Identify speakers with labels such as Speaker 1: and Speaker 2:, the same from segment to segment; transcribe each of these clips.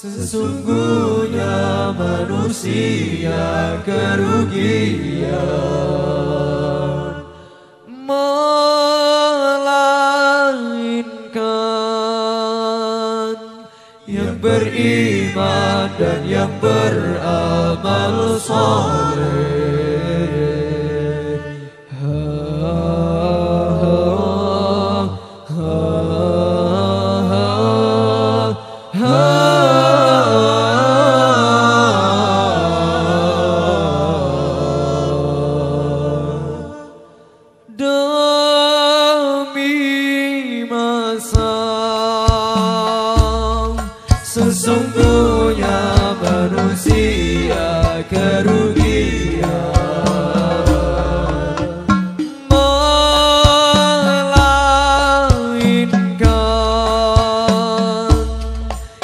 Speaker 1: Sesungguhnya manusia kerugian Melainkan Yang beriman dan yang beramal soleh sesungguhnya manusia kerugian. Melainkan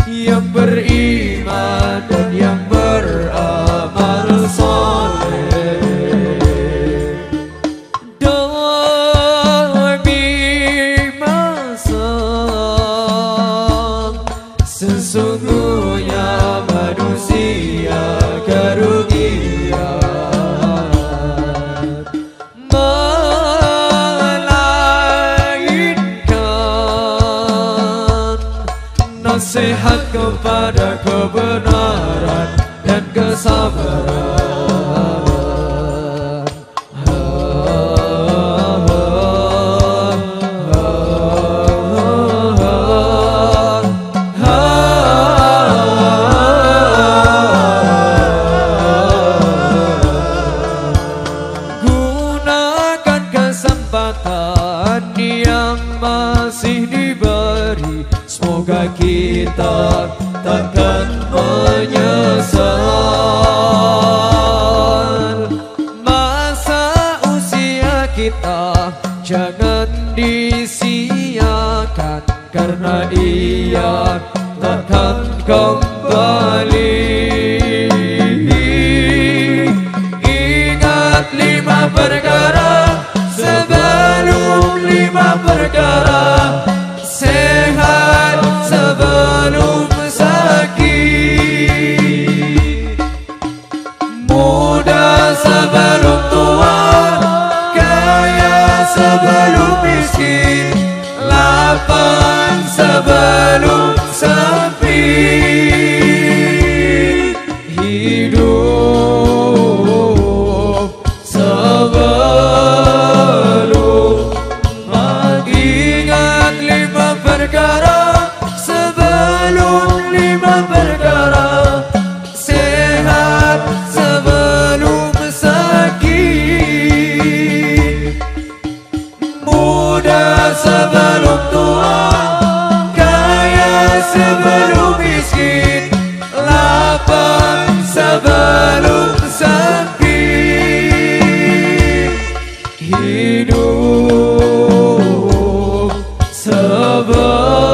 Speaker 1: yang beriman sesungguhnya manusia kerugian. Melainkan nasihat kepada kebenaran dan kesabaran kesempatan yang masih diberi. Semoga kita takkan menyesal. Masa usia kita jangan disia-siakan Karena ia takkan kembali. Ingat lima sebelum tua Kaya sebelum miskin Lapang sebelum sepi Hidup sebelum Mengingat lima perkara above. Oh.